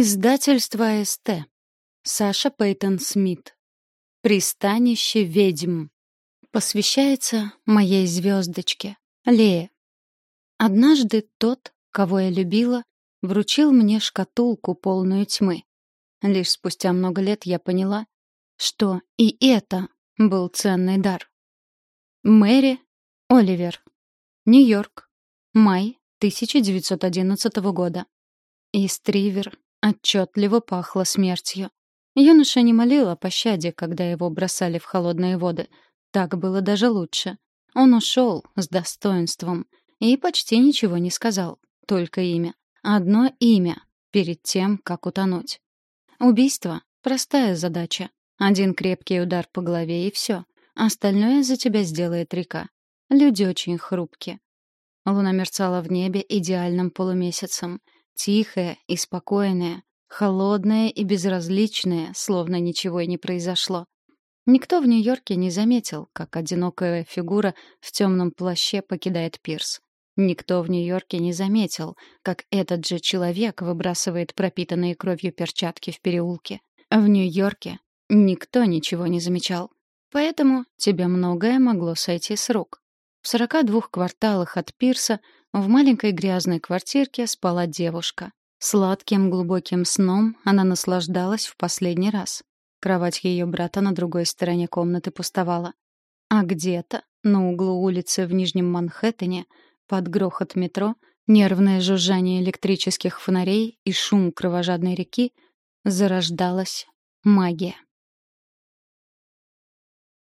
Издательство АСТ. Саша Пейтон Смит. Пристанище ведьм. Посвящается моей звездочке, Лее. Однажды тот, кого я любила, вручил мне шкатулку, полную тьмы. Лишь спустя много лет я поняла, что и это был ценный дар. Мэри Оливер. Нью-Йорк. Май 1911 года. Истривер Отчетливо пахло смертью. Юноша не молил о пощаде, когда его бросали в холодные воды. Так было даже лучше. Он ушел с достоинством и почти ничего не сказал, только имя. Одно имя перед тем, как утонуть. Убийство — простая задача. Один крепкий удар по голове и все. Остальное за тебя сделает река. Люди очень хрупки. Луна мерцала в небе идеальным полумесяцем — Тихая и спокойная, холодная и безразличная, словно ничего и не произошло. Никто в Нью-Йорке не заметил, как одинокая фигура в темном плаще покидает пирс. Никто в Нью-Йорке не заметил, как этот же человек выбрасывает пропитанные кровью перчатки в переулке. В Нью-Йорке никто ничего не замечал. Поэтому тебе многое могло сойти с рук. В 42 кварталах от пирса в маленькой грязной квартирке спала девушка. Сладким глубоким сном она наслаждалась в последний раз. Кровать ее брата на другой стороне комнаты пустовала. А где-то, на углу улицы в Нижнем Манхэттене, под грохот метро, нервное жужжание электрических фонарей и шум кровожадной реки, зарождалась магия.